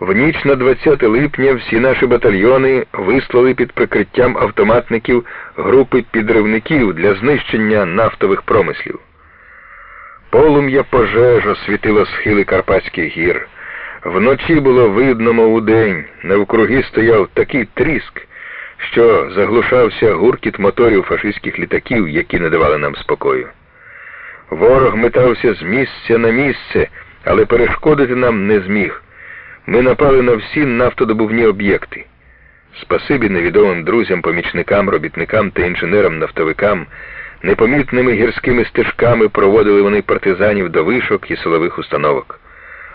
В ніч на 20 липня всі наші батальйони вислали під прикриттям автоматників групи підривників для знищення нафтових промислів. Полум'я пожеж освітило схили Карпатських гір. Вночі було видно, мов удень, навкруги стояв такий тріск, що заглушався гуркіт моторів фашистських літаків, які не давали нам спокою. Ворог метався з місця на місце, але перешкодити нам не зміг. Ми напали на всі нафтодобувні об'єкти. Спасибі невідомим друзям, помічникам, робітникам та інженерам-нафтовикам, непомітними гірськими стежками проводили вони партизанів до вишок і силових установок.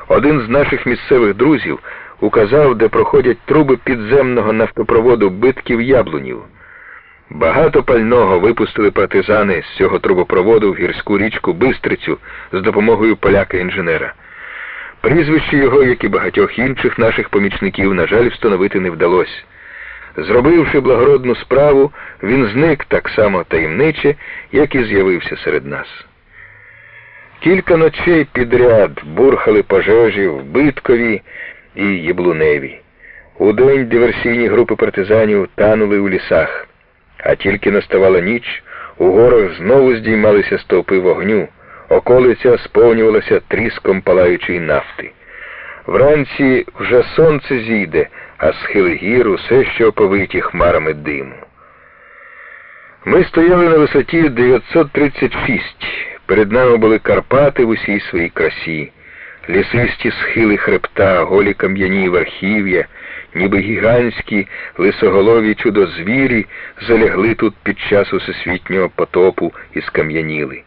Один з наших місцевих друзів указав, де проходять труби підземного нафтопроводу битків яблунів. Багато пального випустили партизани з цього трубопроводу в гірську річку Бистрицю з допомогою поляка-інженера. Прізвище його, як і багатьох інших наших помічників, на жаль, встановити не вдалося. Зробивши благородну справу, він зник так само таємниче, як і з'явився серед нас. Кілька ночей підряд бурхали пожежі в Биткові і Єблуневі. Удень диверсійні групи партизанів танули у лісах, а тільки наставала ніч, у горах знову здіймалися стовпи вогню, околиця сповнювалася тріском палаючої нафти. Вранці вже сонце зійде, а схили гір усе ще оповиті хмарами диму. Ми стояли на висоті 936. Перед нами були Карпати в усій своїй красі, лісисті схили хребта, голі кам'яні верхів'я, ніби гігантські лисоголові чудозвірі залягли тут під час усесвітнього потопу і скам'яніли.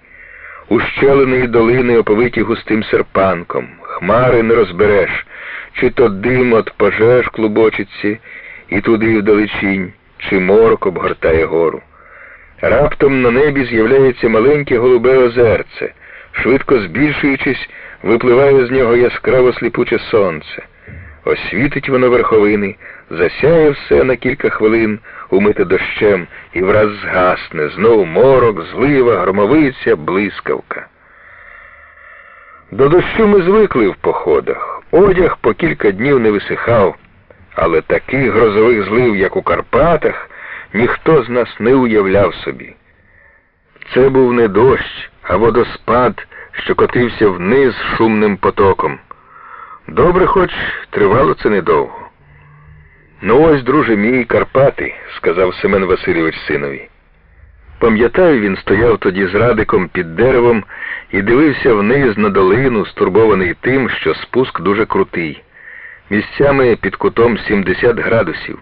Ущелини долини оповиті густим серпанком, хмари не розбереш, чи то дим от пожеж клубочиться, і туди вдалечінь, чи морок обгортає гору. Раптом на небі з'являється маленьке голубе озерце, швидко збільшуючись, випливає з нього яскраво сліпуче сонце. Освітить воно верховини, засяє все на кілька хвилин, умите дощем, і враз згасне, знову морок, злива, громовиця, блискавка. До дощу ми звикли в походах. Одяг по кілька днів не висихав, але таких грозових злив, як у Карпатах, ніхто з нас не уявляв собі. Це був не дощ, а водоспад, що котився вниз шумним потоком. Добре, хоч тривало це недовго. Ну ось, друже мій, Карпати, сказав Семен Васильович синові. Пам'ятаю, він стояв тоді з радиком під деревом і дивився вниз на долину, стурбований тим, що спуск дуже крутий, місцями під кутом 70 градусів.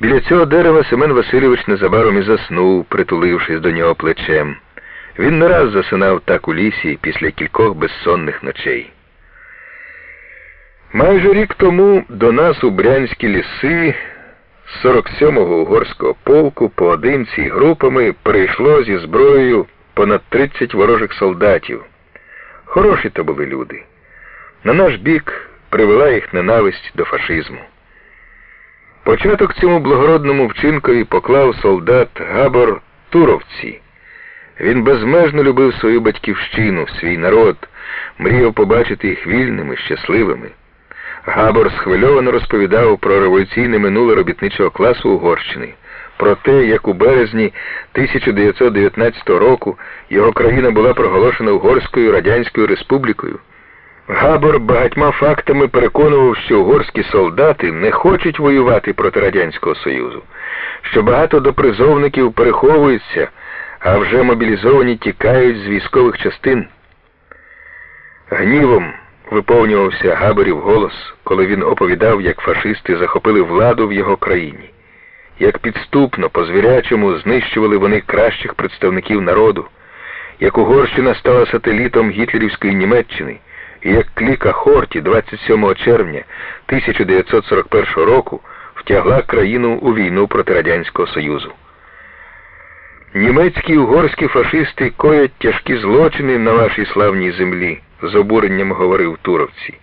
Біля цього дерева Семен Васильович незабаром і заснув, притулившись до нього плечем. Він не раз засинав так у лісі після кількох безсонних ночей. Майже рік тому до нас у брянські ліси з 47-го угорського полку поодинці групами прийшло зі зброєю понад 30 ворожих солдатів. Хороші то були люди. На наш бік привела їх ненависть до фашизму. Початок цьому благородному вчинкові поклав солдат Габор Туровці. Він безмежно любив свою батьківщину, свій народ, мріяв побачити їх вільними, щасливими. Габор схвильовано розповідав про революційне минуле робітничого класу Угорщини, про те, як у березні 1919 року його країна була проголошена Угорською Радянською Республікою. Габор багатьма фактами переконував, що угорські солдати не хочуть воювати проти Радянського Союзу, що багато допризовників переховуються, а вже мобілізовані тікають з військових частин. Гнівом виповнювався Габорів голос, коли він оповідав, як фашисти захопили владу в його країні, як підступно, по звірячому знищували вони кращих представників народу, як Угорщина стала сателітом гітлерівської Німеччини. І як кліка Хорті 27 червня 1941 року втягла країну у війну проти Радянського Союзу. Німецькі і угорські фашисти коять тяжкі злочини на вашій славній землі, з обуренням говорив туровці.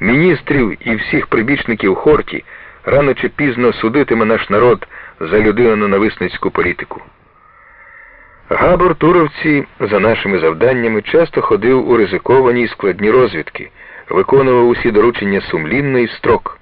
Міністрів і всіх прибічників Хорті рано чи пізно судитиме наш народ за людиноненависницьку політику. Габор Туровці, за нашими завданнями, часто ходив у ризиковані і складні розвідки, виконував усі доручення сумлінно і строк.